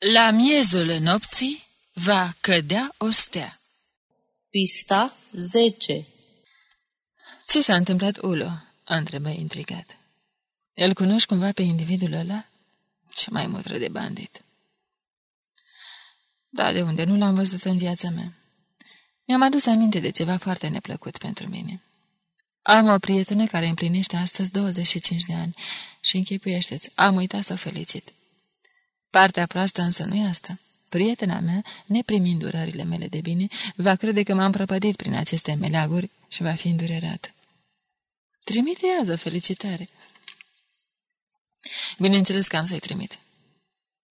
La miezul nopții va cădea o stea. Pista 10 Ce s-a întâmplat, Ulo?" întrebă intrigat. El cunoști cumva pe individul ăla? Ce mai mutră de bandit. Da, de unde? Nu l-am văzut în viața mea. Mi-am adus aminte de ceva foarte neplăcut pentru mine. Am o prietenă care împlinește astăzi 25 de ani și închipuiește-ți, am uitat să o felicit. Partea proastă însă nu e asta. Prietena mea, neprimind durările mele de bine, va crede că m-am prăpădit prin aceste meleaguri și va fi îndurerat. Trimite azi o felicitare. Bineînțeles că am să-i trimit.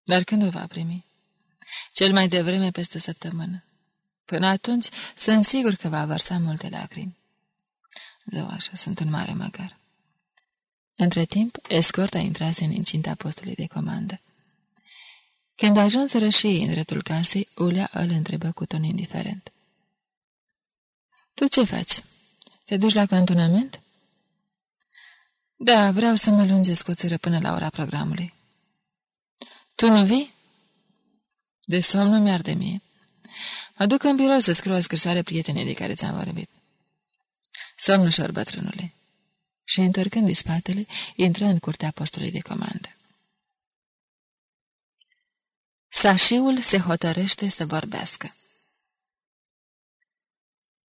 Dar când o va primi? Cel mai devreme peste săptămână. Până atunci, sunt sigur că va vărsa multe lacrimi. Zău așa, sunt un mare măgar. Între timp, escorta intrase în incinta postului de comandă. Când a ajuns rășii în dreptul casei, Ulea îl întrebă cu ton indiferent. Tu ce faci? Te duci la cantonament?" Da, vreau să mă lungesc o țără până la ora programului." Tu nu vii?" De somn nu mi-ar de mie. Mă duc în birou să scriu o scrisoare prietenei de care ți-am vorbit." Somn ușor, bătrânule." Și, întorcându-i spatele, intră în curtea postului de comandă. Sașiul se hotărăște să vorbească.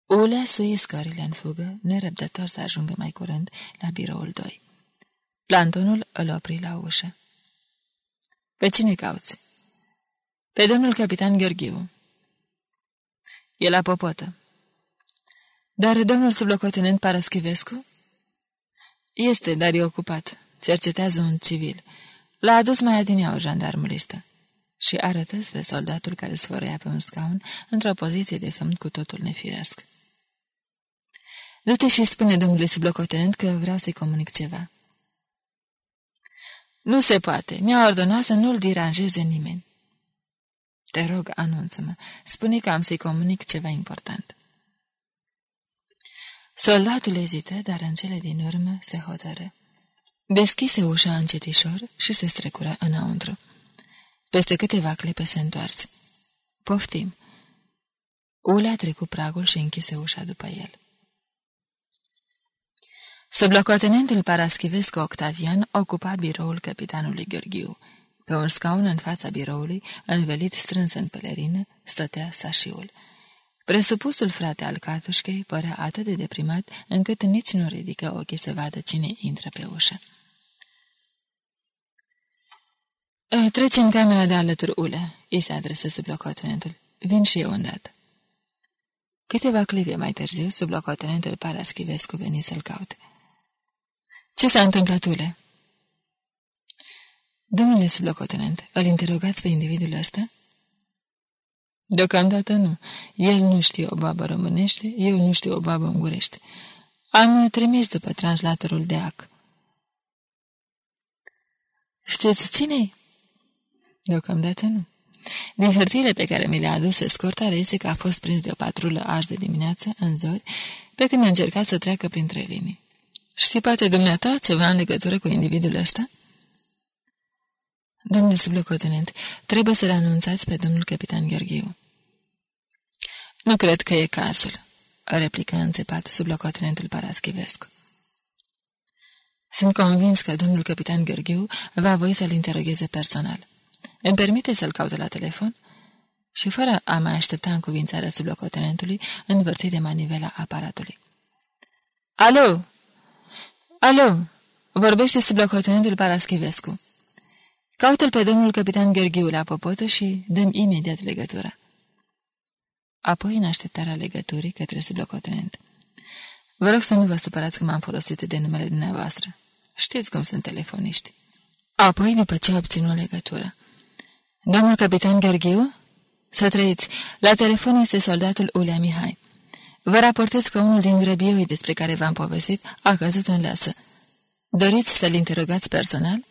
Ulea sui scările în fugă, nerăbdător să ajungă mai curând la biroul 2. Plantonul îl opri la ușă. Pe cine cauți? Pe domnul capitan Gheorghiu. E la popotă. Dar domnul sublocotenent Paraschivescu? Este, dar e ocupat. Cercetează un civil. L-a adus mai adineau jandarmulistă și arătă spre soldatul care sfărăia pe un scaun într-o poziție de somn cu totul nefirească. Du-te și spune domnului sublocotenent că vreau să-i comunic ceva. Nu se poate. Mi-a ordonat să nu-l deranjeze nimeni. Te rog, anunță-mă. Spune că am să-i comunic ceva important. Soldatul ezită, dar în cele din urmă se hotără. Deschise ușa încetișor și se strecura înăuntru. Peste câteva clipe se întoarce. Poftim. Ulea trecu pragul și închise ușa după el. Sublocotenentul Paraschivescu Octavian ocupa biroul capitanului Gheorghiu. Pe un scaun în fața biroului, învelit strâns în pelerină, stătea sașiul. Presupusul frate al catușchei părea atât de deprimat încât nici nu ridică ochii să vadă cine intră pe ușă. Eh, trece în camera de alături, Ule, îi se adresă sublocotenentul. Vin și eu îndată. Câteva clipe mai târziu, sublocotenentul Paraschivescu veni să-l caute. Ce s-a întâmplat, Ule? Domnule sublocotenent, îl interogați pe individul ăsta? Deocamdată nu. El nu știe o babă românește, eu nu știu o babă ungurește. Am trimis după translatorul de ac. Știți cine-i? Deocamdată nu. Din hârtiile pe care mi le-a adus escorta reiese că a fost prins de o patrulă azi de dimineață, în zori, pe când încerca să treacă printre linii. Știi poate dumneata ceva în legătură cu individul ăsta? Domnule sublocotenent, trebuie să-l anunțați pe domnul capitan Gheorghiu. Nu cred că e cazul, replică înțepat sublocotenentul Paraschivescu. Sunt convins că domnul capitan Gheorghiu va voi să-l interogheze personal. Îmi permite să-l caute la telefon? Și fără a mai aștepta în cuvințarea sublocotenentului, învârti de manivela aparatului. Alo! Alo! Vorbește sublocotenentul Paraschivescu. Caută-l pe domnul capitan Gheorghiu la popotă și dăm imediat legătura. Apoi, în așteptarea legăturii către sublocotenent. Vă rog să nu vă supărați că m-am folosit de numele dumneavoastră. Știți cum sunt telefoniști. Apoi, după ce a obținut legătura. Domnul capitan Gheorghiu? Să trăiți. La telefon este soldatul Ulea Mihai. Vă raportez că unul din grăbioii despre care v-am povestit a căzut în lasă. Doriți să-l interogați personal?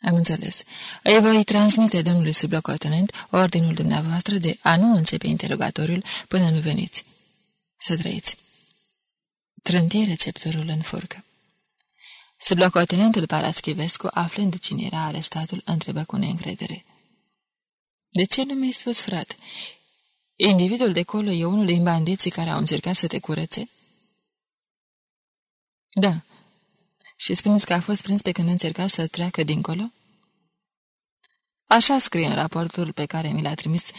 Am înțeles. Îi voi transmite domnului sublocotenent ordinul dumneavoastră de a nu începe interogatoriul până nu veniți. Să trăiți. Trântie receptorul în furcă. Sublocotenentul Paraschivescu, aflând cine era arestatul, întrebă cu neîncredere. De ce nu mi-ai spus, frate? Individul de colo e unul din bandiții care au încercat să te curățe? Da. Și spuneți că a fost prins pe când încerca să treacă dincolo? Așa scrie în raportul pe care mi l-a trimis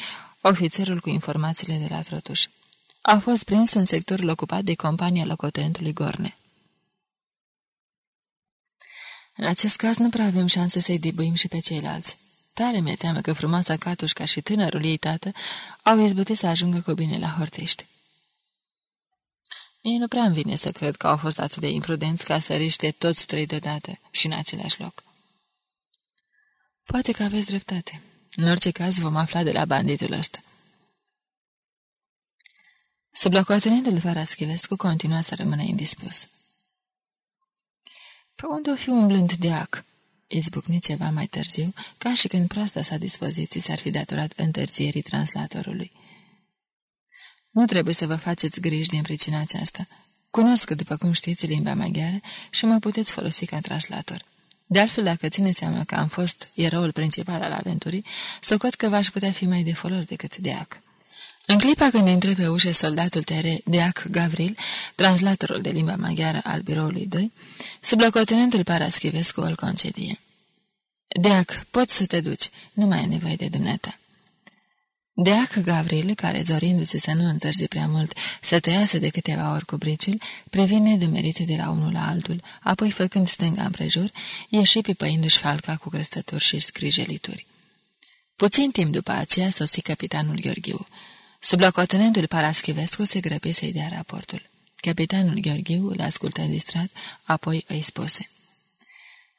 ofițerul cu informațiile de la Trotuș. A fost prins în sectorul ocupat de compania locotenentului Gorne. În acest caz nu prea avem șanse să-i dibuim și pe ceilalți. Tare mi-e teamă că frumoasa Catușca și tânărul ei tată au izbutit să ajungă cu bine la Hortești. Mie nu prea îmi vine să cred că au fost atât de imprudenți ca să riște toți trei deodată și în același loc. Poate că aveți dreptate. În orice caz vom afla de la banditul ăsta. Sublocotenentul Faraschivescu continua să rămână indispus. Pe unde o fi umblând de ac? Izbucni ceva mai târziu, ca și când proasta sa dispoziții s-ar fi datorat întârzierii translatorului. Nu trebuie să vă faceți griji din pricina aceasta. Cunosc, după cum știți, limba maghiară și mă puteți folosi ca translator. De altfel, dacă ține seama că am fost eroul principal al aventurii, socot că v-aș putea fi mai de folos decât de ac. În clipa când intră pe ușă soldatul tere Deac Gavril, translatorul de limba maghiară al biroului 2, sublocotenentul Paraschivescu îl concedie. Deac, poți să te duci, nu mai e nevoie de dumneata. Deac Gavril, care zorindu-se să nu întârzi prea mult, să tăiasă de câteva ori cu briciul, previne dumerite de la unul la altul, apoi făcând stânga împrejur, ieși pipăindu-și falca cu grăstături și scrijelituri. Puțin timp după aceea sosi capitanul Gheorghiu. Sublocotenentul Paraschivescu se grăbi să-i dea raportul. Capitanul Gheorghiu îl ascultă distrat, apoi îi spuse.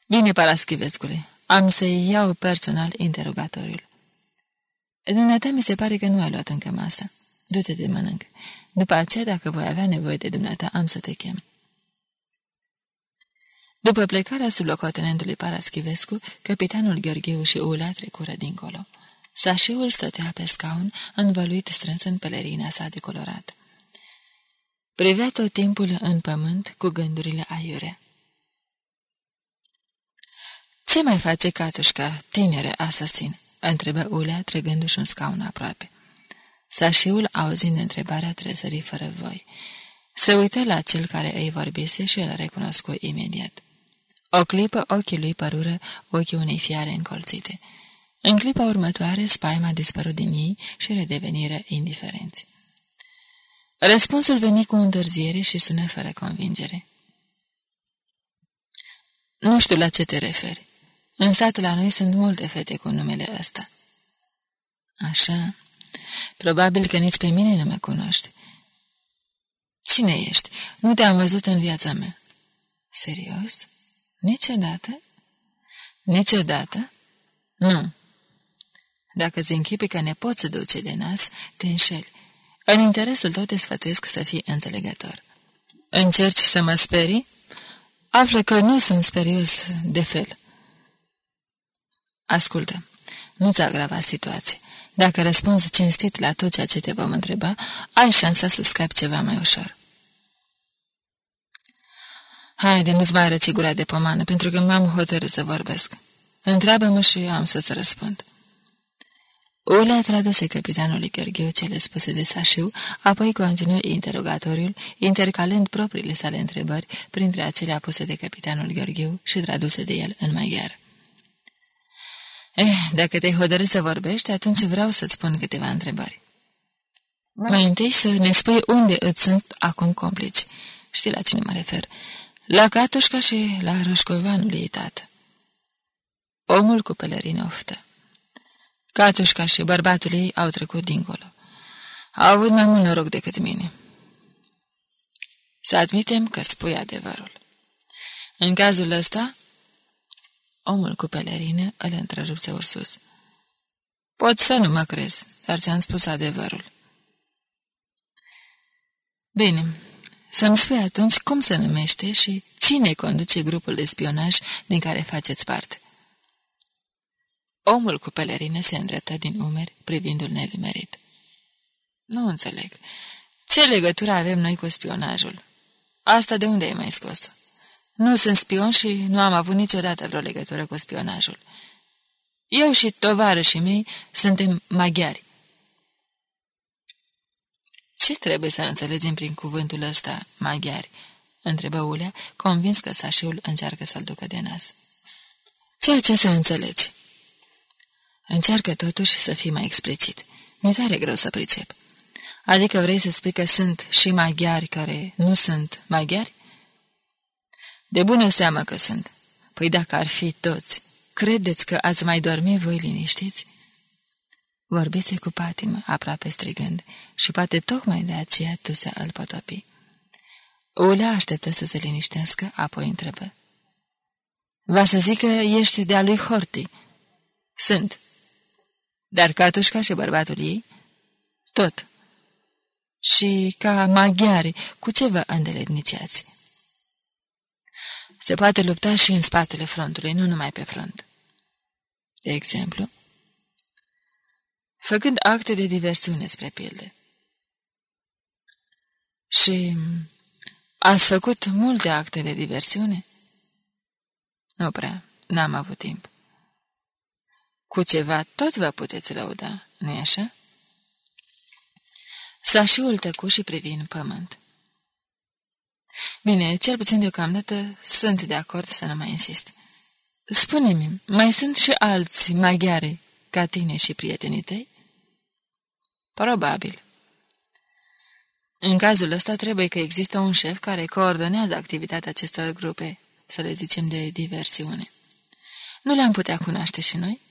Bine, Paraschivescule, am să-i iau personal interogatoriul. Dumneata mi se pare că nu ai luat încă masă. Du-te de mănânc. După aceea, dacă voi avea nevoie de dumneata, am să te chem. După plecarea sublocotenentului Paraschivescu, capitanul Gheorgheu și Ula trecură dincolo. Sașiul stătea pe scaun, învăluit strâns în pelerina sa decolorat. Privea tot timpul în pământ cu gândurile aiure. Ce mai face Catușca, tinere asasin?" întrebă Ulea, trăgându-și un scaun aproape. Sașiul, auzind întrebarea, trezări fără voi. Se uită la cel care îi vorbise și îl recunoscu imediat. O clipă ochii lui părură ochii unei fiare încolțite. În clipa următoare, spaima dispărut din ei și redevenire indiferenți. Răspunsul veni cu întârziere și sună fără convingere. Nu știu la ce te referi. În sat la noi sunt multe fete cu numele ăsta. Așa. Probabil că nici pe mine nu mă cunoști. Cine ești? Nu te-am văzut în viața mea. Serios? Niciodată? Niciodată? Nu. Dacă îți închipi că ne poți duce de nas, te înșeli. În interesul tău te sfătuiesc să fii înțelegător. Încerci să mă sperii? Află că nu sunt sperios de fel. Ascultă, nu-ți agrava situația. Dacă răspunzi cinstit la tot ceea ce te vom întreba, ai șansa să scapi ceva mai ușor. Haide, nu-ți mai arăți gura de pomană, pentru că m-am hotărât să vorbesc. Întreabă-mă și eu am să-ți răspund. Ulea traduse capitanului Gheorgheu cele spuse de Sașiu, apoi continuă interogatoriul, intercalând propriile sale întrebări printre acelea puse de capitanul Gheorgheu și traduse de el în maghiară. Eh, dacă te-ai hotărât să vorbești, atunci vreau să-ți spun câteva întrebări. Mai întâi să ne spui unde îți sunt acum complici. Știi la cine mă refer? La Catușca și la Roșcovanul ei tată. Omul cu pelerină oftă. Catușca și bărbatul ei au trecut dincolo. Au avut mai mult noroc decât mine. Să admitem că spui adevărul. În cazul ăsta, Omul cu pelerină îl întrerupse Ursus. Pot să nu mă crezi, dar ți-am spus adevărul. Bine, să-mi spui atunci cum se numește și cine conduce grupul de spionaj din care faceți parte. Omul cu pelerină se îndreptă din umeri, privindu-l nedumerit. Nu înțeleg. Ce legătură avem noi cu spionajul? Asta de unde ai mai scos-o? Nu sunt spion și nu am avut niciodată vreo legătură cu spionajul. Eu și tovarășii mei suntem maghiari. Ce trebuie să înțelegem prin cuvântul ăsta, maghiari? întrebă Ulea, convins că sașiul încearcă să-l ducă de nas. Ceea ce să înțelegi. Încearcă totuși să fii mai explicit. Mi tare greu să pricep. Adică vrei să spui că sunt și maghiari care nu sunt maghiari? De bună seamă că sunt. Păi dacă ar fi toți, credeți că ați mai dormi voi liniștiți? Vorbiți cu patimă, aproape strigând, și poate tocmai de aceea tu se îl potopi. Ulea așteptă să se liniștească, apoi întrebă. Va să zic că ești de-a lui Horti. Sunt. Dar Catușca și bărbatul ei? Tot. Și ca maghiari, cu ce vă îndeletniciați? Se poate lupta și în spatele frontului, nu numai pe front. De exemplu, făcând acte de diversiune spre pilde. Și ați făcut multe acte de diversiune? Nu prea, n-am avut timp. Cu ceva tot vă puteți lăuda, nu-i așa? Sașiul tăcu și privi în pământ. Bine, cel puțin deocamdată sunt de acord să nu mai insist. Spune-mi, mai sunt și alți maghiari ca tine și prietenii tăi? Probabil. În cazul ăsta trebuie că există un șef care coordonează activitatea acestor grupe, să le zicem de diversiune. Nu le-am putea cunoaște și noi?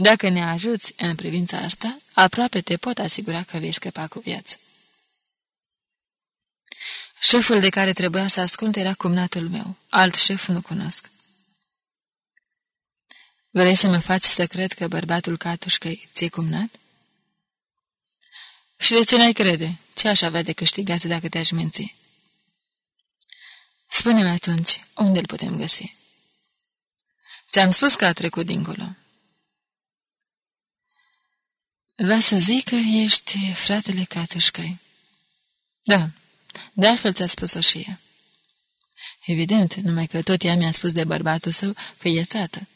Dacă ne ajuți în privința asta, aproape te pot asigura că vei scăpa cu viață. Șeful de care trebuia să ascult era cumnatul meu. Alt șef nu cunosc. Vrei să mă faci să cred că bărbatul Catușcă ți-e cumnat? Și de ce n-ai crede? Ce aș avea de câștigat dacă te-aș menți? Spune-mi atunci, unde îl putem găsi? Ți-am spus că a trecut dincolo. Va să zic că ești fratele Catușcăi. Da, de altfel ți-a spus-o și ea. Evident, numai că tot ea mi-a spus de bărbatul său că e tată.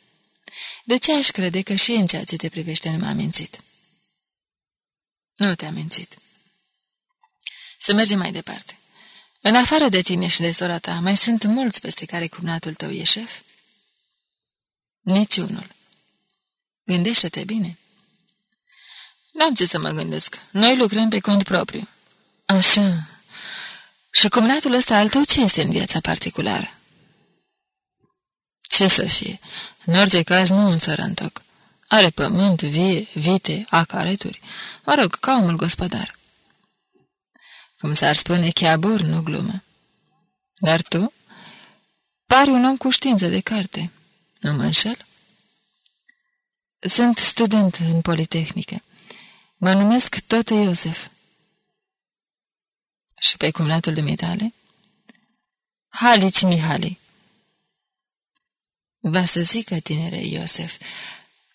De ce aș crede că și în ceea ce te privește nu m-a mințit? Nu te-a mințit. Să mergem mai departe. În afară de tine și de sora ta, mai sunt mulți peste care cumnatul tău e șef? Niciunul. Gândește-te bine. N-am ce să mă gândesc. Noi lucrăm pe cont propriu. Așa. Și cumnatul ăsta al tău ce este în viața particulară? Ce să fie? În orice caz, nu un sărăntoc. Are pământ, vie, vite, acareturi. Mă rog, ca omul gospodar. Cum s-ar spune, chiabor, nu glumă. Dar tu? Pari un om cu știință de carte. Nu mă înșel? Sunt student în Politehnică. Mă numesc tot Iosef. Și pe cumnatul dumitale? Halici Mihali. Va să zică, tinere Iosef,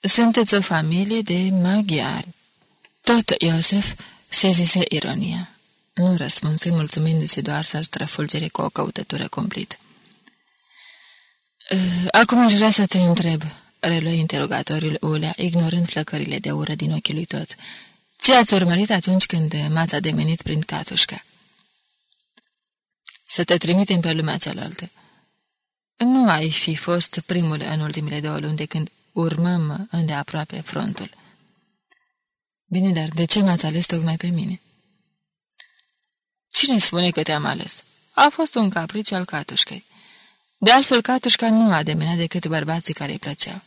sunteți o familie de maghiari. Tot Iosef se zise ironia. Nu răspunse, mulțumindu-se doar să-l străfulgere cu o căutătură completă. Acum aș vrea să te întreb, reluă interogatoriul Ulea, ignorând flăcările de ură din ochii lui tot. Ce ați urmărit atunci când m-ați ademenit prin catușca? Să te trimitem pe lumea cealaltă. Nu ai fi fost primul în ultimele două luni de când urmăm îndeaproape frontul. Bine, dar de ce m-ați ales tocmai pe mine? Cine spune că te-am ales? A fost un capriciu al catușcăi. De altfel, catușca nu a demenat decât bărbații care îi plăceau.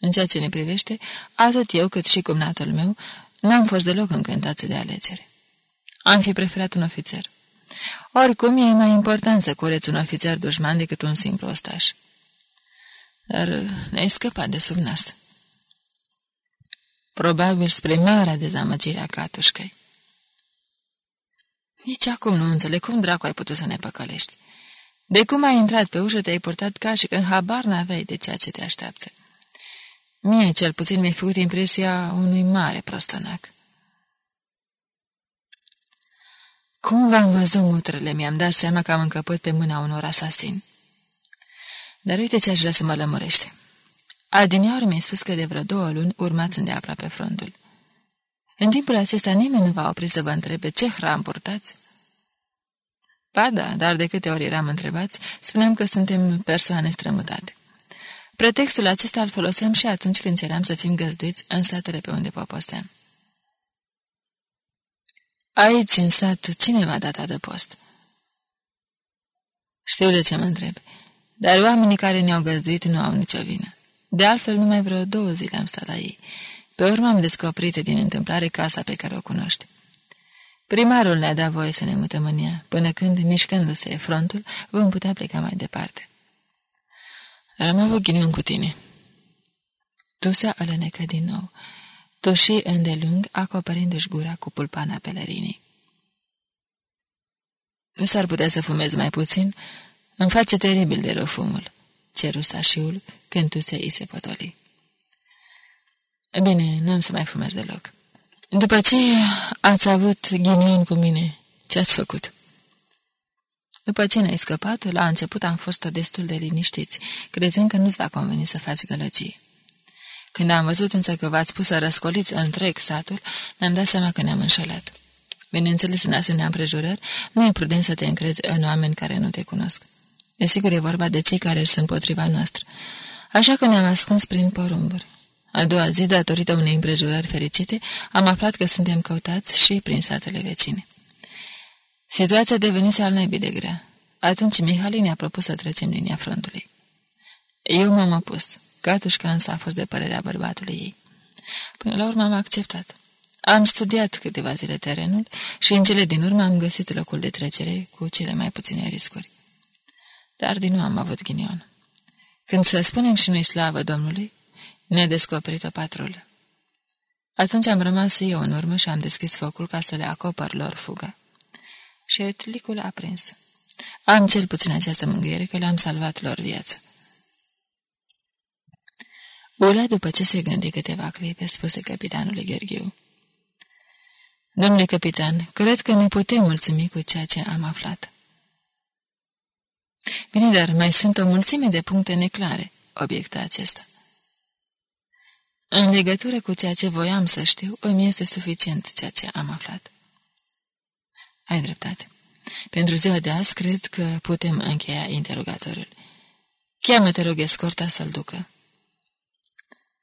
În ceea ce ne privește, atât eu cât și cumnatul meu n-am fost deloc încântați de alegere. Am fi preferat un ofițer. Oricum, e mai important să cureți un ofițer dușman decât un simplu ostaș. Dar ne-ai scăpat de sub nas. Probabil spre marea dezamăgire a catușcăi. Nici acum nu înțeleg cum dracu ai putut să ne păcălești. De cum ai intrat pe ușă, te-ai purtat ca și când habar n-aveai de ceea ce te așteaptă. Mie, cel puțin, mi-a făcut impresia unui mare prostănac. Cum v-am văzut mutrele, mi-am dat seama că am încăput pe mâna unor asasini. Dar uite ce aș vrea să mă lămurește. Adineaur mi-a spus că de vreo două luni urmați îndeaproape frontul. În timpul acesta nimeni nu va opri să vă întrebe ce hram purtați? Ba da, dar de câte ori eram întrebați, spuneam că suntem persoane strămutate. Pretextul acesta îl foloseam și atunci când ceream să fim găzduiți în satele pe unde poposeam. Aici, în sat, cine va data de post? Știu de ce mă întreb, dar oamenii care ne-au găzduit nu au nicio vină. De altfel, numai vreo două zile am stat la ei. Pe urmă am descoperit din întâmplare casa pe care o cunoști. Primarul ne-a dat voie să ne mutăm în ea, până când, mișcându-se frontul, vom putea pleca mai departe. Dar am avut ghinion cu tine. Tu se alănecă din nou, toși îndelung, acoperindu-și gura cu pulpana pelerinii. Nu s-ar putea să fumez mai puțin? Îmi face teribil de rău fumul, ceru sașiul când tu se îi se potoli. Bine, n-am să mai fumez deloc. După ce ați avut ghinion cu mine, ce ați făcut? După ce ne-ai scăpat, la început am fost destul de liniștiți, crezând că nu-ți va conveni să faci gălăgie. Când am văzut însă că v-ați pus să răscoliți întreg satul, ne-am dat seama că ne-am înșelat. Bineînțeles, în asemenea împrejurări, nu e prudent să te încrezi în oameni care nu te cunosc. Desigur, e vorba de cei care sunt potriva noastră. Așa că ne-am ascuns prin porumburi. A doua zi, datorită unei împrejurări fericite, am aflat că suntem căutați și prin satele vecine. Situația devenise al naibii de grea. Atunci Mihali ne-a propus să trecem linia frontului. Eu m-am opus. Catușca însă a fost de părerea bărbatului ei. Până la urmă am acceptat. Am studiat câteva zile terenul și în cele din urmă am găsit locul de trecere cu cele mai puține riscuri. Dar din nou am avut ghinion. Când să spunem și noi slavă Domnului, ne-a descoperit o patrulă. Atunci am rămas eu în urmă și am deschis focul ca să le acopăr lor fuga. Și retlicul a prins. Am cel puțin această mângâiere că le-am salvat lor viața. Ula, după ce se gândi câteva clipe, spuse capitanului Gheorghiu. Domnule capitan, cred că ne putem mulțumi cu ceea ce am aflat. Bine, dar mai sunt o mulțime de puncte neclare, obiecta acesta. În legătură cu ceea ce voiam să știu, îmi este suficient ceea ce am aflat. Ai dreptate. Pentru ziua de azi, cred că putem încheia interogatorul. Cheamă-te, rog, escorta să-l ducă.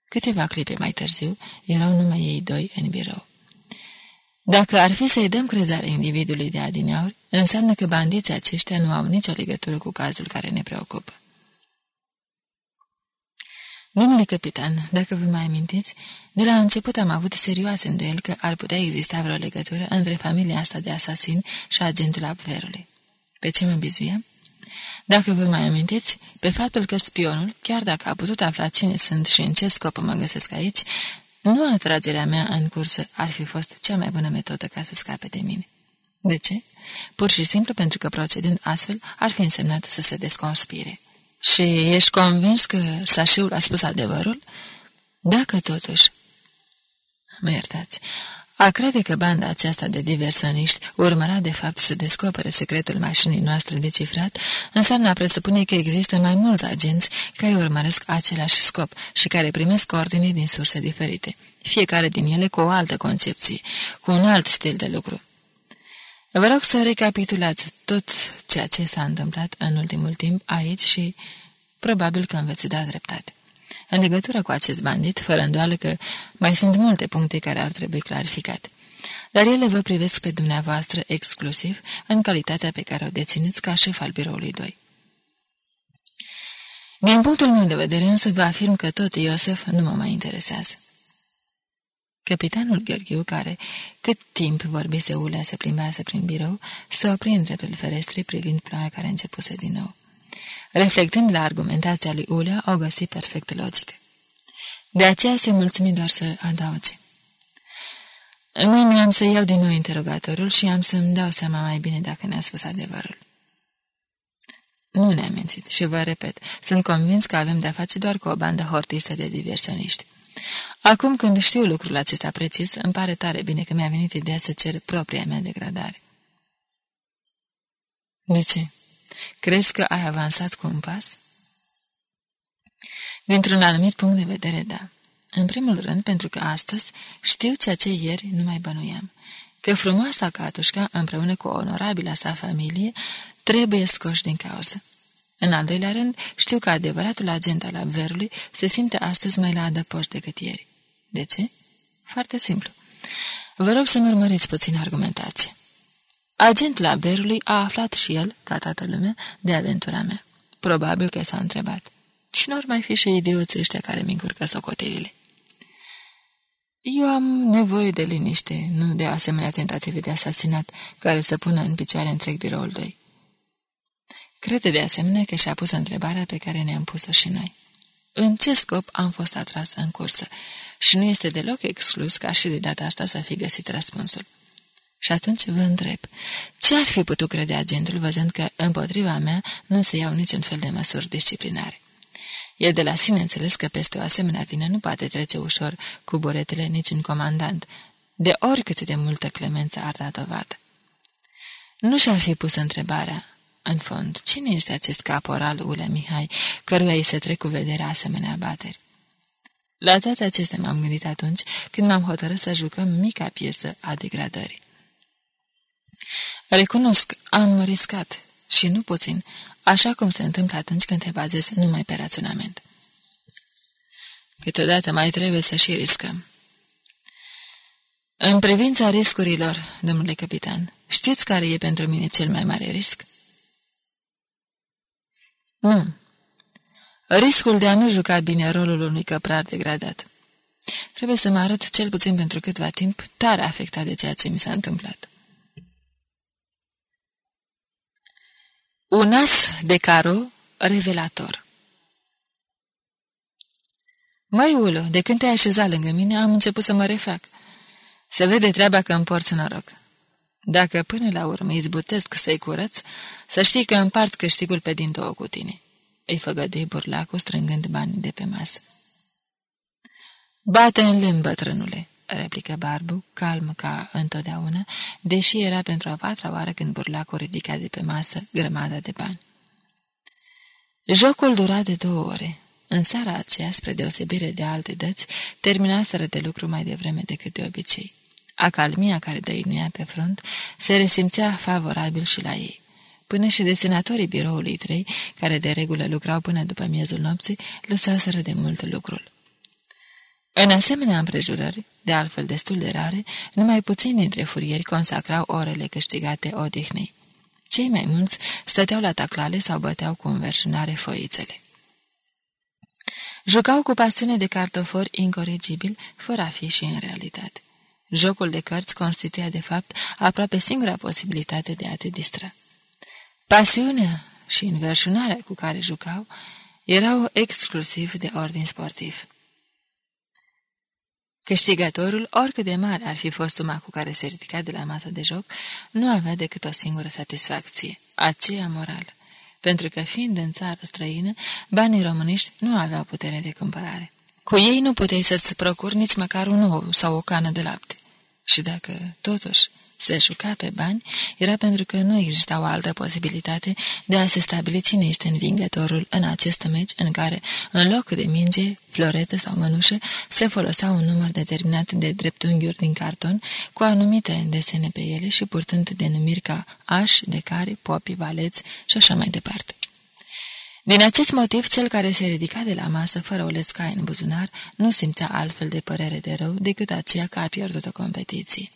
Câteva clipe mai târziu, erau numai ei doi în birou. Dacă ar fi să-i dăm crezare individului de adineauri, înseamnă că bandiții aceștia nu au nicio legătură cu cazul care ne preocupă. Domnule capitan, dacă vă mai amintiți, de la început am avut serioase îndoieli că ar putea exista vreo legătură între familia asta de asasin și agentul Abverului. Pe ce mă bizuiem? Dacă vă mai amintiți, pe faptul că spionul, chiar dacă a putut afla cine sunt și în ce scop mă găsesc aici, nu atragerea mea în cursă ar fi fost cea mai bună metodă ca să scape de mine. De ce? Pur și simplu pentru că procedând astfel ar fi însemnat să se desconspire. Și ești convins că Sașiul a spus adevărul? Dacă totuși... Mă iertați, a crede că banda aceasta de diversioniști urmăra de fapt să descopere secretul mașinii noastre de cifrat, înseamnă a presupune că există mai mulți agenți care urmăresc același scop și care primesc ordine din surse diferite, fiecare din ele cu o altă concepție, cu un alt stil de lucru. Vă rog să recapitulați tot ceea ce s-a întâmplat în ultimul timp aici și probabil că îmi veți da dreptate. În legătură cu acest bandit, fără îndoală că mai sunt multe puncte care ar trebui clarificate. Dar ele vă privesc pe dumneavoastră exclusiv în calitatea pe care o dețineți ca șef al biroului 2. Din punctul meu de vedere însă vă afirm că tot Iosef nu mă mai interesează. Capitanul Gheorghiu, care, cât timp vorbise ulea se plimbease prin birou, se opri în dreptul ferestrei privind ploaia care începuse din nou. Reflectând la argumentația lui Ulea, o găsi perfect logică. De aceea se mulțumi doar să adauge. Mâine am să iau din nou interogatorul și am să-mi dau seama mai bine dacă ne-a spus adevărul. Nu ne-a mințit și vă repet, sunt convins că avem de-a face doar cu o bandă hortistă de diversioniști. Acum când știu lucrul acesta precis, îmi pare tare bine că mi-a venit ideea să cer propria mea degradare. De ce? Crezi că ai avansat cu un pas? Dintr-un anumit punct de vedere, da. În primul rând, pentru că astăzi știu ceea ce ieri nu mai bănuiam. Că frumoasa Catușca, împreună cu onorabila sa familie, trebuie scoși din cauză. În al doilea rând, știu că adevăratul agent al Abverului se simte astăzi mai la adăpost decât ieri. De ce? Foarte simplu. Vă rog să-mi urmăriți puțin argumentație. Agentul Abverului a aflat și el, ca toată lumea, de aventura mea. Probabil că s-a întrebat. Cine ori mai fi și idioții ăștia care mi încurcă socotelile? Eu am nevoie de liniște, nu de asemenea tentative de asasinat care să pună în picioare întreg biroul 2. Crede de asemenea că și-a pus întrebarea pe care ne-am pus-o și noi. În ce scop am fost atras în cursă? Și nu este deloc exclus ca și de data asta să fi găsit răspunsul. Și atunci vă întreb, ce ar fi putut crede agentul văzând că împotriva mea nu se iau niciun fel de măsuri disciplinare? E de la sine înțeles că peste o asemenea vină nu poate trece ușor cu buretele niciun comandant, de oricât de multă clemență ar da dovadă. Nu și-ar fi pus întrebarea, în fond, cine este acest caporal Ule Mihai, căruia îi se trec cu vederea asemenea bateri? La toate acestea m-am gândit atunci când m-am hotărât să jucăm mica piesă a degradării. Recunosc, am riscat, și nu puțin, așa cum se întâmplă atunci când te bazezi numai pe raționament. Câteodată mai trebuie să și riscăm. În privința riscurilor, domnule capitan, știți care e pentru mine cel mai mare risc? Nu. Riscul de a nu juca bine rolul unui căprar degradat. Trebuie să mă arăt cel puțin pentru câtva timp tare afectat de ceea ce mi s-a întâmplat. Un as de caro revelator Măi, Ulo, de când te-ai așezat lângă mine, am început să mă refac. Se vede treaba că împorți noroc. Dacă până la urmă izbutesc să-i curăț, să știi că împart câștigul pe din două cu tine. Îi făgădui burlacul strângând bani de pe masă. Bate în lemn, bătrânule, replică Barbu, calm ca întotdeauna, deși era pentru a patra oară când burlacul ridica de pe masă grămada de bani. Jocul dura de două ore. În seara aceea, spre deosebire de alte dăți, terminaseră de lucru mai devreme decât de obicei. Acalmia care dăinuia pe front se resimțea favorabil și la ei. Până și desenatorii biroului 3, care de regulă lucrau până după miezul nopții, lăsaseră de mult lucrul. În asemenea împrejurări, de altfel destul de rare, numai puțini dintre furieri consacrau orele câștigate odihnei. Cei mai mulți stăteau la taclale sau băteau cu înverșunare foițele. Jucau cu pasiune de cartofori incorrigibil, fără a fi și în realitate. Jocul de cărți constituia, de fapt, aproape singura posibilitate de a te distra. Pasiunea și înverșunarea cu care jucau erau exclusiv de ordin sportiv. Câștigătorul, oricât de mare ar fi fost suma cu care se ridica de la masa de joc, nu avea decât o singură satisfacție, aceea morală, pentru că, fiind în țară străină, banii româniști nu aveau putere de cumpărare. Cu ei nu puteai să-ți procuri nici măcar un ou sau o cană de lapte. Și dacă, totuși, se juca pe bani, era pentru că nu exista o altă posibilitate de a se stabili cine este învingătorul în acest meci în care, în loc de minge, floretă sau mănușă, se folosea un număr determinat de dreptunghiuri din carton, cu anumite desene pe ele și purtând denumiri ca aș, decari, popi, valeți și așa mai departe. Din acest motiv, cel care se ridica de la masă fără o lescaie în buzunar nu simțea altfel de părere de rău decât aceea că a pierdut o competiție.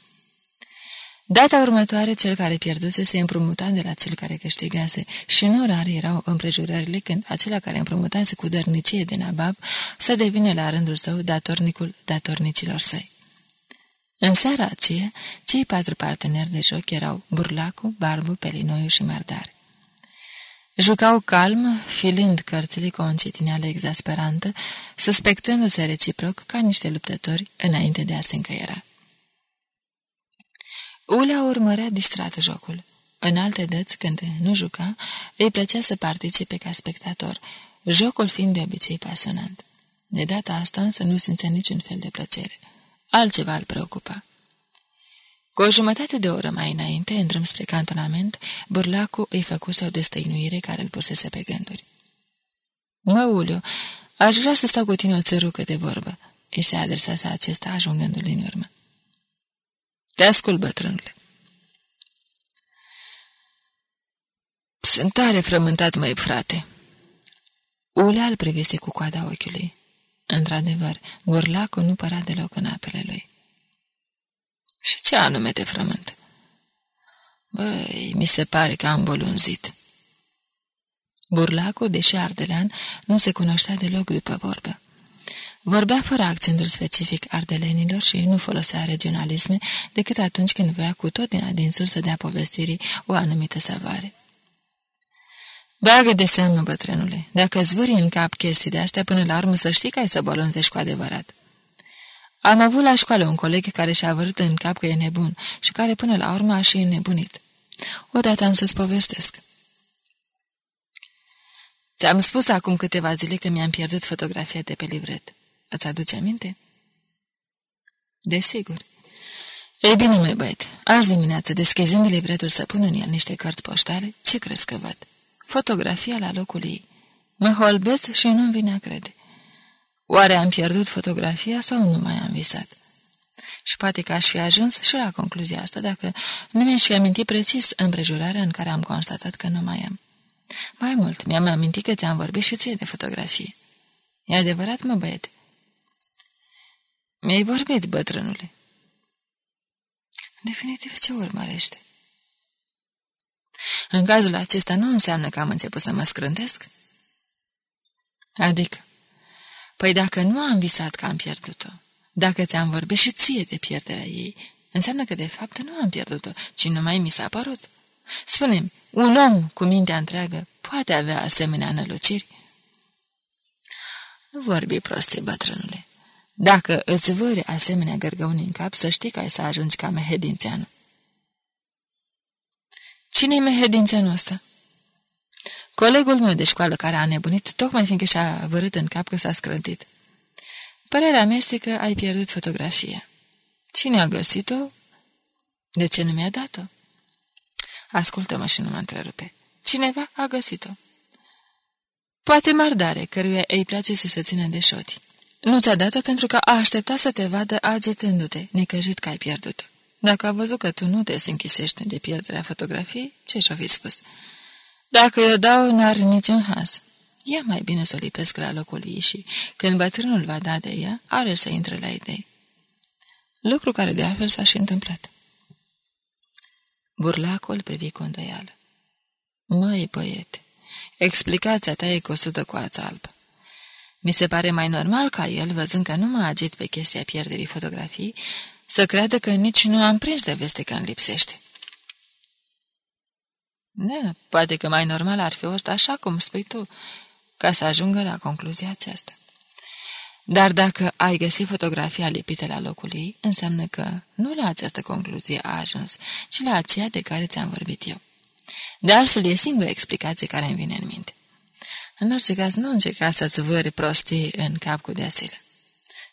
Data următoare, cel care pierduse se împrumuta de la cel care câștigase și nu rar erau împrejurările când acela care împrumutase cu dărnicie de nabab să devine la rândul său datornicul datornicilor săi. În seara aceea, cei patru parteneri de joc erau Burlacu, Barbu, Pelinoiu și Mardare. Jucau calm, filând cărțile cu o încetineală exasperantă, suspectându-se reciproc ca niște luptători înainte de a se încăiera. Ulea urmărea distrat jocul. În alte dăți, când nu juca, îi plăcea să participe ca spectator, jocul fiind de obicei pasionant. De data asta însă nu simțea niciun fel de plăcere. Altceva îl preocupa. Cu o jumătate de oră mai înainte, în drum spre cantonament, Burlacu îi făcuse o destăinuire care îl pusese pe gânduri. Mă, Uliu, Aș vrea să stau cu tine o țărucă de vorbă, îi se adresase acesta ajungându-l din urmă. Te ascult, bătrânule. Sunt tare frământat, măi, frate. Ulea îl privise cu coada ochiului. Într-adevăr, burlacul nu părea deloc în apele lui. Și ce anume te frământ? Băi, mi se pare că am bolunzit. Burlacul, deși ardelean, nu se cunoștea deloc după vorbă. Vorbea fără accentul specific ardelenilor și nu folosea regionalisme decât atunci când voia cu tot din adinsul să dea povestirii o anumită savare. Bagă de seamă, bătrânule, dacă zvâri în cap chestii de astea, până la urmă să știi că ai să bolonzești cu adevărat. Am avut la școală un coleg care și-a vărât în cap că e nebun și care până la urmă a și înnebunit. Odată am să-ți povestesc. Ți-am spus acum câteva zile că mi-am pierdut fotografia de pe livret. Îți aduce aminte? Desigur. Ei bine, măi băiet, azi dimineață, deschizând livretul să pun în el niște cărți poștale, ce crezi că văd? Fotografia la locul ei. Mă holbesc și nu-mi vine a crede. Oare am pierdut fotografia sau nu mai am visat? Și poate că aș fi ajuns și la concluzia asta dacă nu mi-aș fi amintit precis împrejurarea în care am constatat că nu mai am. Mai mult, mi-am amintit că ți-am vorbit și ție de fotografie. E adevărat, mă, băiete? Mi-ai vorbit, bătrânule. Definitiv ce urmărește? În cazul acesta nu înseamnă că am început să mă scrântesc? Adică? Păi dacă nu am visat că am pierdut-o, dacă ți-am vorbit și ție de pierderea ei, înseamnă că de fapt nu am pierdut-o, ci numai mi s-a părut. spune un om cu mintea întreagă poate avea asemenea năluciri? Nu vorbi prostii, bătrânule. Dacă îți vâri asemenea gărgăuni în cap, să știi că ai să ajungi ca Mehedințeanu. Cine-i Mehedințeanu ăsta? Colegul meu de școală care a nebunit, tocmai fiindcă și-a vărât în cap că s-a scrântit. Părerea mea este că ai pierdut fotografia. Cine a găsit-o? De ce nu mi-a dat-o? Ascultă-mă și nu mă întrerupe. Cineva a găsit-o. Poate mardare, căruia îi place să se țină de șoti. Nu ți-a dat-o pentru că a așteptat să te vadă agetându-te, necăjit că ai pierdut-o. Dacă a văzut că tu nu te închisești de pierderea fotografiei, ce și-o fi spus? Dacă eu dau, n-are niciun haz. E mai bine să o lipesc la locul ei și, când bătrânul va da de ea, are să intre la idei. Lucru care de altfel s-a și întâmplat. Burlacul privi cu îndoială. Măi, băiete, explicația ta e cusută cu ața albă. Mi se pare mai normal ca el, văzând că nu mă agit pe chestia pierderii fotografii, să creadă că nici nu am prins de veste că îmi lipsește. Da, poate că mai normal ar fi fost așa cum spui tu, ca să ajungă la concluzia aceasta. Dar dacă ai găsit fotografia lipită la locul ei, înseamnă că nu la această concluzie a ajuns, ci la aceea de care ți-am vorbit eu. De altfel, e singura explicație care îmi vine în minte. În orice caz, nu încerca să-ți vări prostii în cap cu deasile.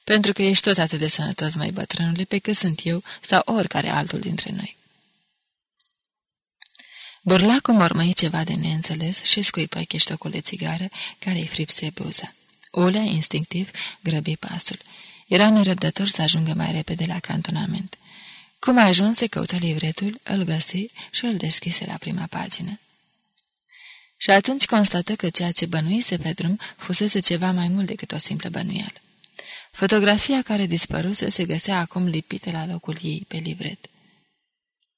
Pentru că ești tot atât de sănătos, mai bătrânule, pe cât sunt eu sau oricare altul dintre noi. Burlacul mormăi ceva de neînțeles și scuipă chiștocul de țigară care îi fripse buza. Ulea, instinctiv, grăbi pasul. Era nerăbdător să ajungă mai repede la cantonament. Cum a ajuns, se căută livretul, îl găsi și îl deschise la prima pagină. Și atunci constată că ceea ce bănuise pe drum fusese ceva mai mult decât o simplă bănuială. Fotografia care dispăruse se găsea acum lipită la locul ei pe livret.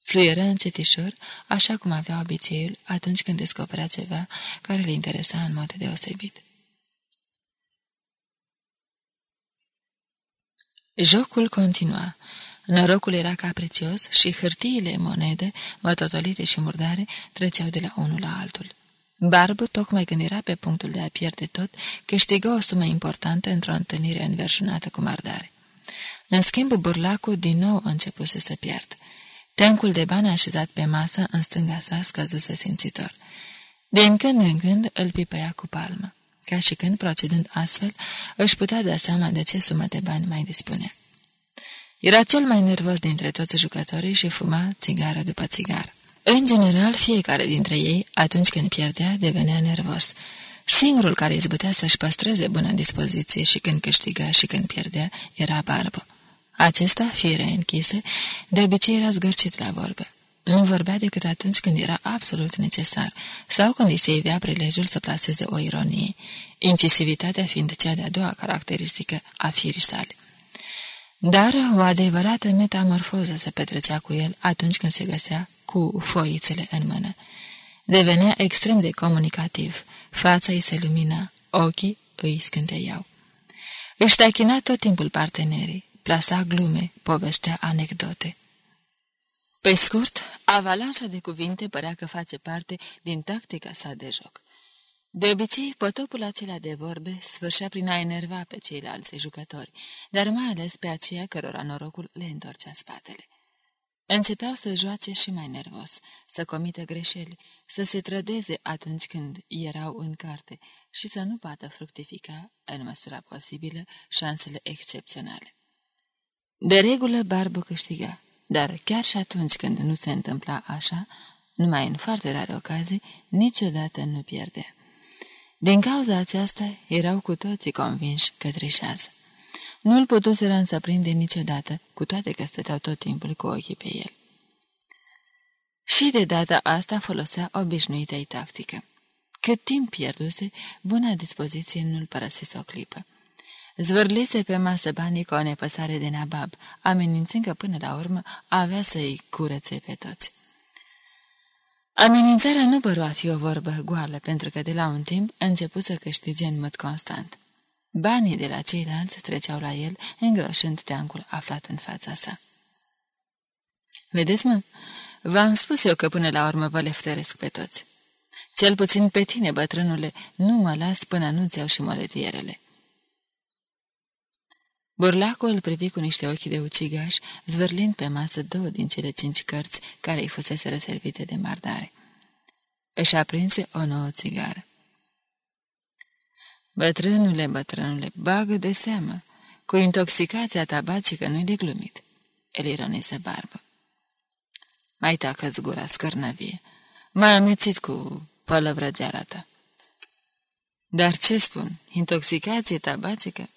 Fluieră încetișor, așa cum avea obiceiul atunci când descoperea ceva care le interesa în mod deosebit. Jocul continua. Norocul era caprițios și hârtiile monede, mătotolite și murdare, treceau de la unul la altul. Barbu, tocmai când era pe punctul de a pierde tot, câștigă o sumă importantă într-o întâlnire înverșunată cu mardare. În schimb, burlacul din nou începuse să piardă. Teancul de bani așezat pe masă în stânga sa scăzuse simțitor. Din când în când îl pipăia cu palmă, ca și când, procedând astfel, își putea da seama de ce sumă de bani mai dispunea. Era cel mai nervos dintre toți jucătorii și fuma țigară după țigară. În general, fiecare dintre ei, atunci când pierdea, devenea nervos. Singurul care izbătea să-și păstreze bună dispoziție și când câștiga și când pierdea era barbă. Acesta, fire închise, de obicei era zgârcit la vorbă. Nu vorbea decât atunci când era absolut necesar sau când îi se ivea prilejul să placeze o ironie, incisivitatea fiind cea de-a doua caracteristică a firii sale. Dar o adevărată metamorfoză se petrecea cu el atunci când se găsea cu foițele în mână. Devenea extrem de comunicativ, fața îi se lumina, ochii îi scânteiau. Își tachina tot timpul partenerii, plasa glume, povestea anecdote. Pe scurt, avalanșa de cuvinte părea că face parte din tactica sa de joc. De obicei, potopul acela de vorbe sfârșea prin a enerva pe ceilalți jucători, dar mai ales pe aceia cărora norocul le întorcea spatele. Începeau să joace și mai nervos, să comită greșeli, să se trădeze atunci când erau în carte și să nu poată fructifica, în măsura posibilă, șansele excepționale. De regulă, Barbu câștiga, dar chiar și atunci când nu se întâmpla așa, numai în foarte rare ocazii, niciodată nu pierdea. Din cauza aceasta, erau cu toții convinși că trișează. Nu-l putuseră însă prinde niciodată, cu toate că stăteau tot timpul cu ochii pe el. Și de data asta folosea obișnuitei tactică. Cât timp pierduse, buna dispoziție nu-l părăsise o clipă. Zvârlise pe masă banii cu o nepăsare de nabab, amenințând că până la urmă avea să-i curățe pe toți. Amenințarea nu păru a fi o vorbă goală, pentru că de la un timp început să câștige în mod constant. Banii de la ceilalți treceau la el, îngroșând teancul aflat în fața sa. Vedeți, mă, v-am spus eu că până la urmă vă lefteresc pe toți. Cel puțin pe tine, bătrânule, nu mă las până nu-ți iau și moletierele. Burlacul îl privi cu niște ochi de ucigaș, zvârlind pe masă două din cele cinci cărți care îi fusese răservite de mardare. Își aprinse o nouă țigară. Bătrânule, bătrânule, bagă de seamă. Cu intoxicația tabacică nu-i de glumit. El ironise barbă. Mai tacă-ți gura scărnăvie. Mai amețit cu pălăvrăgeala ta. Dar ce spun? Intoxicație tabacică?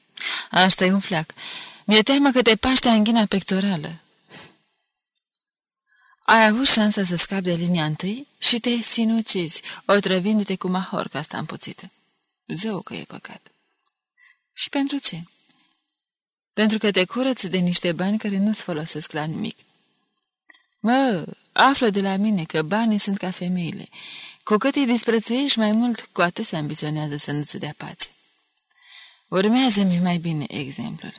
Asta e un flac. Mi-e teamă că te paște anghina pectorală. Ai avut șansa să scapi de linia întâi și te sinucizi, otrăvindu-te cu mahorca asta împuțită. Zău că e păcat. Și pentru ce? Pentru că te curăți de niște bani care nu-ți folosesc la nimic. Mă, află de la mine că banii sunt ca femeile. Cu cât îi disprețuiești mai mult, cu atât se ambiționează să nu-ți dea pace. Urmează-mi mai bine exemplul.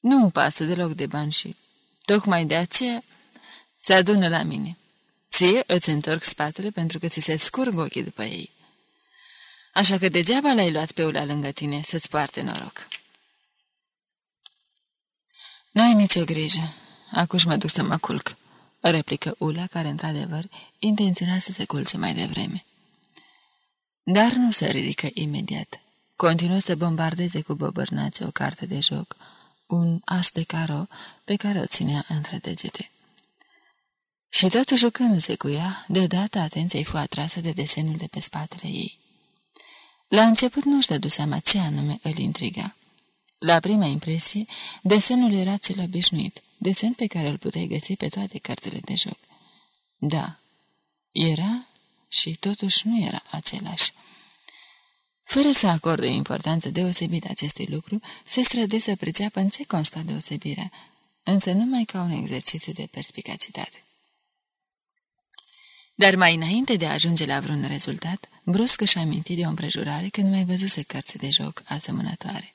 Nu-mi pasă deloc de bani și, tocmai de aceea, se adună la mine. Ție îți întorc spatele pentru că ți se scurg ochii după ei. Așa că degeaba l-ai luat pe ula lângă tine să-ți poarte noroc. N-ai nicio grijă. Acum mă duc să mă culc, replică Ula, care, într-adevăr, intenționa să se culce mai devreme. Dar nu se ridică imediat. Continuă să bombardeze cu băbărnațe o carte de joc, un as de caro pe care o ținea între degete. Și tot jucându-se cu ea, deodată atenția-i fu atrasă de desenul de pe spatele ei. La început nu-și dădu seama ce anume îl intriga. La prima impresie, desenul era cel obișnuit, desen pe care îl puteai găsi pe toate cărțile de joc. Da, era și totuși nu era același. Fără să acorde importanță deosebită acestui lucru, se străde să priceapă în ce consta deosebirea, însă numai ca un exercițiu de perspicacitate. Dar mai înainte de a ajunge la vreun rezultat, brusc își aminti de o împrejurare când mai văzuse cărți de joc asemănătoare.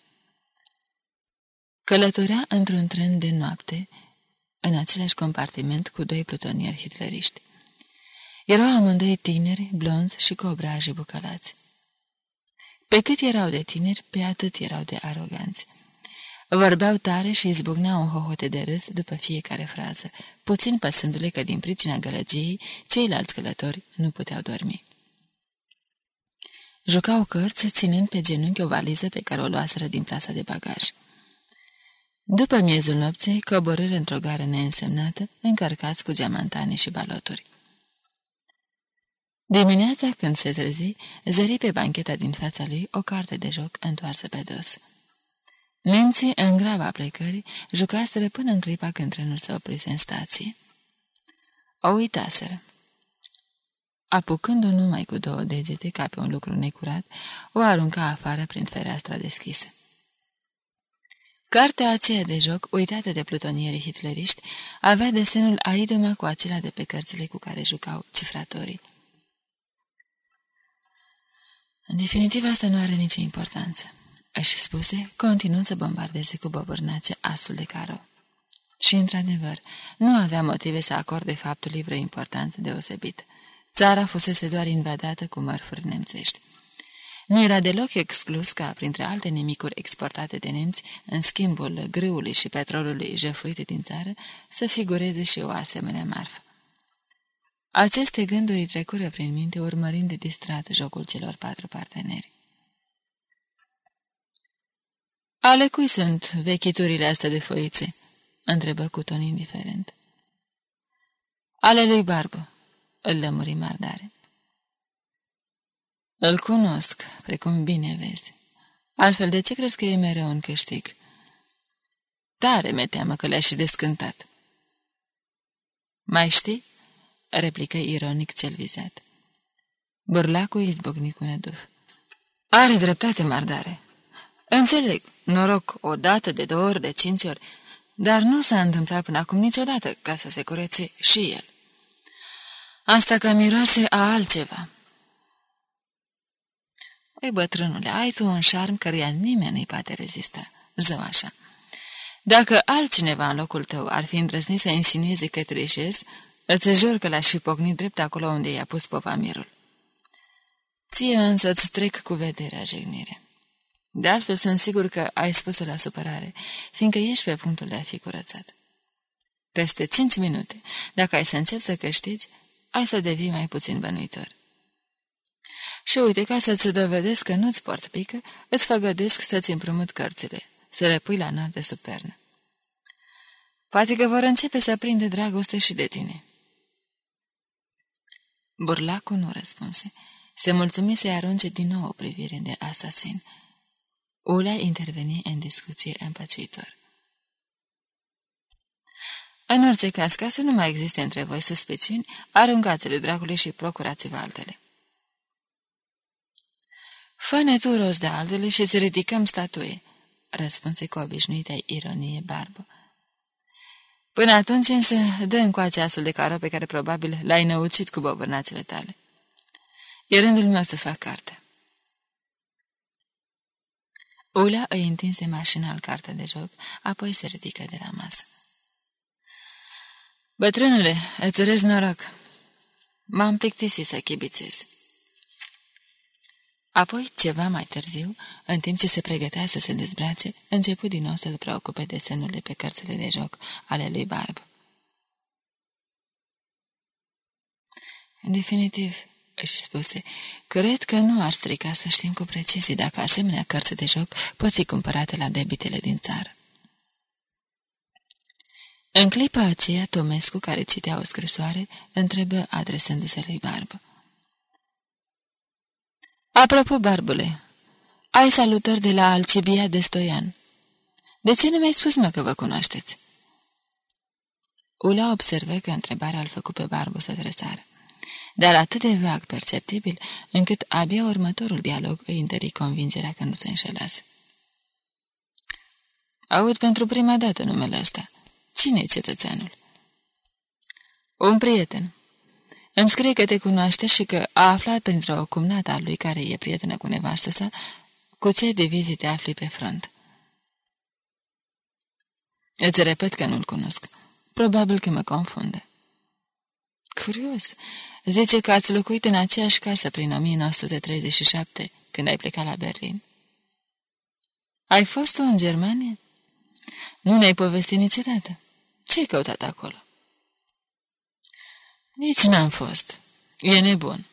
Călătorea într-un tren de noapte, în același compartiment cu doi plutonieri hitleriști. Erau amândoi tineri, blonzi și cu obraje bucălați. Pe cât erau de tineri, pe atât erau de aroganți. Vorbeau tare și izbucneau un hohote de râs după fiecare frază, puțin păsându-le că din pricina gălăgiei ceilalți călători nu puteau dormi. Jucau cărți, ținând pe genunchi o valiză pe care o luaseră din plasa de bagaj. După miezul nopții, coborâre într-o gară neînsemnată, încărcați cu geamantane și baloturi. Dimineața, când se trezi, zări pe bancheta din fața lui o carte de joc întoarsă pe dos. Nemții, în graba plecării, jucaseră până în clipa când trenul se oprise în stație. O uitaseră. Apucând-o numai cu două degete ca pe un lucru necurat, o arunca afară prin fereastra deschisă. Cartea aceea de joc, uitată de plutonierii hitleriști, avea desenul aidoma cu acela de pe cărțile cu care jucau cifratorii. În definitiv, asta nu are nicio importanță, își spuse, continuând să bombardeze cu bobârnace asul de caro. Și, într-adevăr, nu avea motive să acorde faptului vreo importanță deosebită. Țara fusese doar invadată cu mărfuri nemțești. Nu era deloc exclus ca, printre alte nimicuri exportate de nemți, în schimbul grâului și petrolului jefuite din țară, să figureze și o asemenea marfă. Aceste gânduri trecură prin minte, urmărind de distrat jocul celor patru parteneri. Ale cui sunt vechiturile astea de foițe?" întrebă cu ton indiferent. Ale lui Barbă," îl lămuri mardare. Îl cunosc, precum bine vezi. Altfel, de ce crezi că e mereu un câștig? Tare mi teamă că le-a și descântat. Mai știi? Replică ironic cel vizat. Bărlacul izbucni cu neduf. Are dreptate, mardare. Înțeleg, noroc, o dată, de două ori, de cinci ori, dar nu s-a întâmplat până acum niciodată ca să se curețe și el. Asta ca miroase a altceva. Oi, bătrânule, ai tu un șarm căruia nimeni nu-i poate rezista. Zău așa. Dacă altcineva în locul tău ar fi îndrăznit să insinueze că trișezi, îți jur că l-aș fi pocnit drept acolo unde i-a pus popamirul. Ție însă îți trec cu vederea jignire. De altfel, sunt sigur că ai spus-o la supărare, fiindcă ești pe punctul de a fi curățat. Peste cinci minute, dacă ai să începi să câștigi, ai să devii mai puțin bănuitor. Și uite, ca să-ți dovedesc că nu-ți port pică, îți făgădesc să-ți împrumut cărțile, să le pui la noapte sub pernă. Poate că vor începe să prinde dragoste și de tine. Burlacul nu răspunse. Se mulțumi să-i arunce din nou o privire de asasin. Ulea interveni în discuție împăciuitor. În orice caz, ca să nu mai existe între voi suspiciuni, aruncați-le dragului și procurați-vă altele. Fă-ne tu rost de altele și să ridicăm statuie, răspunse cu obișnuită ironie barbă. Până atunci însă dă încoace asul de cară pe care probabil l-ai năucit cu bobârnațele tale. E rândul meu să fac carte. Ulea îi întinse mașinal carte de joc, apoi se ridică de la masă. Bătrânule, îți urez noroc. M-am plictisit să chibițez. Apoi, ceva mai târziu, în timp ce se pregătea să se dezbrace, început din nou să-l preocupe de semnele pe cărțile de joc ale lui Barb. În definitiv, își spuse, cred că nu ar strica să știm cu precizie dacă asemenea cărți de joc pot fi cumpărate la debitele din țară. În clipa aceea, Tomescu, care citea o scrisoare, întrebă adresându-se lui Barbă. Apropo, barbule, ai salutări de la Alcibia de Stoian. De ce nu mi-ai spus, mă, că vă cunoașteți?" Ula observă că întrebarea îl făcut pe barbul să tresară, dar atât de vag perceptibil, încât abia următorul dialog îi întări convingerea că nu se înșelase. Aud pentru prima dată numele ăsta. Cine e cetățeanul? Un prieten. Îmi scrie că te cunoaște și că a aflat printr-o cumnată a lui care e prietenă cu nevastă sa cu ce divizii te afli pe front. Îți repet că nu-l cunosc. Probabil că mă confundă. Curios. Zice că ați locuit în aceeași casă prin 1937, când ai plecat la Berlin. Ai fost tu în Germania? Nu ne-ai povestit niciodată. Ce ai căutat acolo? Nici n-am fost. E nebun.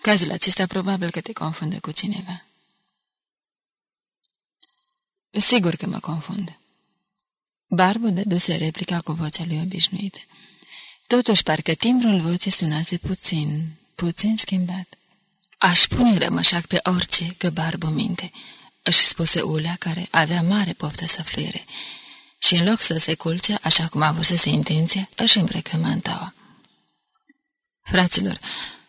Cazul acesta probabil că te confundă cu cineva. Sigur că mă confundă. Barbu dăduse replica cu vocea lui obișnuită. Totuși, parcă timbrul vocii sunase puțin, puțin schimbat. Aș pune rămășac pe orice, că barbă minte, își spuse Ulea, care avea mare poftă să fluire. Și în loc să se culce, așa cum avusese intenția, își împrecă mantaua. Fraților,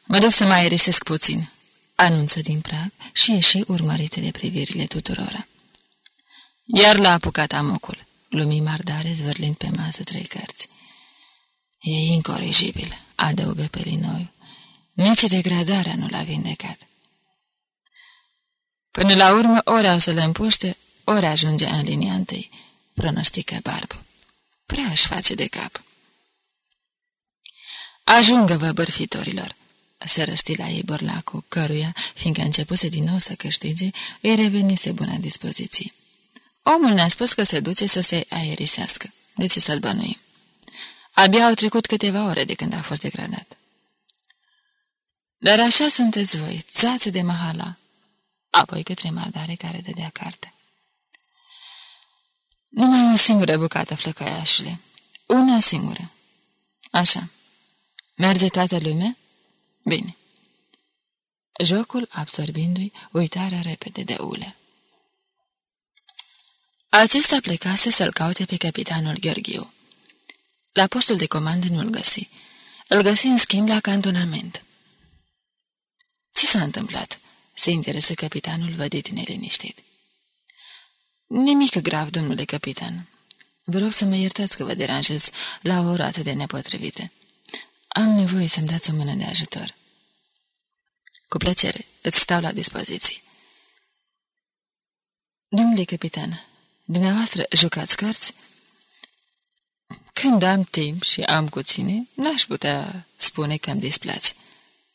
mă duc să mai aerisesc puțin, anunță din prag și ieși urmărite de privirile tuturora. Iar l-a apucat amocul, lumii mardare zvârlind pe masă trei cărți. E incorrigibil, adăugă pe Linoiu. Nici degradarea nu l-a vindecat. Până la urmă, ori au să le împuște, ori ajunge în linia întâi, pronostică Barbu. Prea își face de cap. Ajungă-vă, bărfitorilor, se răsti la ei borlacul, căruia, fiindcă începuse din nou să câștige, îi revenise bună dispoziție. Omul ne-a spus că se duce să se aerisească. De ce să-l bănuim? Abia au trecut câteva ore de când a fost degradat. Dar așa sunteți voi, țață de mahala. Apoi către mardare care dădea carte. Numai o singură bucată, flăcăiașule. Una singură. Așa. Merge toată lumea? Bine. Jocul absorbindu-i uitarea repede de ule. Acesta plecase să-l caute pe capitanul Gheorghiu. La postul de comandă nu-l găsi. Îl găsi în schimb la cantonament. Ce s-a întâmplat?" se interesă capitanul vădit neliniștit. Nimic grav, domnule capitan. Vă rog să mă iertați că vă deranjez la o oră atât de nepotrivită. Am nevoie să-mi dați o mână de ajutor. Cu plăcere, îți stau la dispoziție. Domnule capitan, dumneavoastră jucați cărți? Când am timp și am cu cine, n-aș putea spune că îmi displați.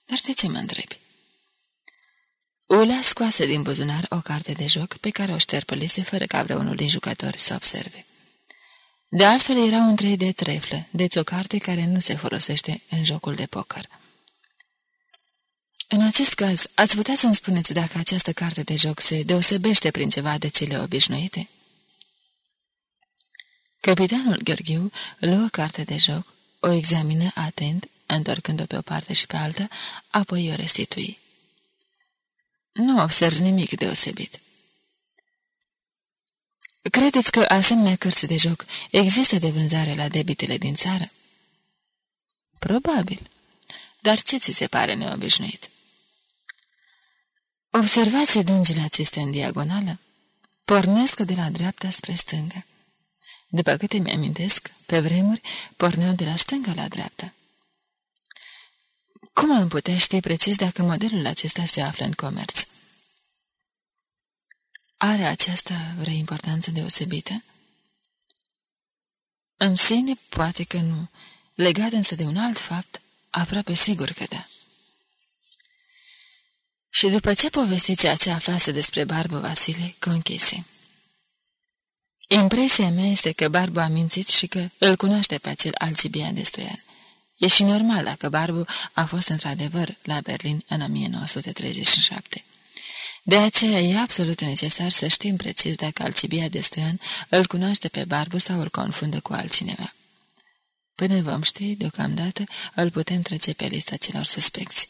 Dar de ce mă întrebi? Ulea scoase din buzunar o carte de joc pe care o șterpălise fără ca vreunul din jucători să observe. De altfel era un trei de treflă, deci o carte care nu se folosește în jocul de poker. În acest caz, ați putea să-mi spuneți dacă această carte de joc se deosebește prin ceva de cele obișnuite? Capitanul Gheorghiu luă carte de joc, o examină atent, întorcând-o pe o parte și pe alta, apoi o restitui. Nu observ nimic deosebit. Credeți că asemenea cărți de joc există de vânzare la debitele din țară? Probabil. Dar ce ți se pare neobișnuit? Observați dungile acestea în diagonală. Pornesc de la dreapta spre stânga. După câte mi-amintesc, pe vremuri porneau de la stânga la dreapta. Cum am putea ști precis dacă modelul acesta se află în comerț? Are aceasta vreo importanță deosebită? În sine, poate că nu, legat însă de un alt fapt, aproape sigur că da. Și după ce povesti ceea ce aflase despre Barbu Vasile, conchise. Impresia mea este că Barbu a mințit și că îl cunoaște pe acel Alcibian de Stoian. E și normal dacă Barbu a fost într-adevăr la Berlin în 1937. De aceea e absolut necesar să știm precis dacă Alcibia de Stoian îl cunoaște pe Barbu sau îl confundă cu altcineva. Până vom ști, deocamdată, îl putem trece pe lista celor suspecți.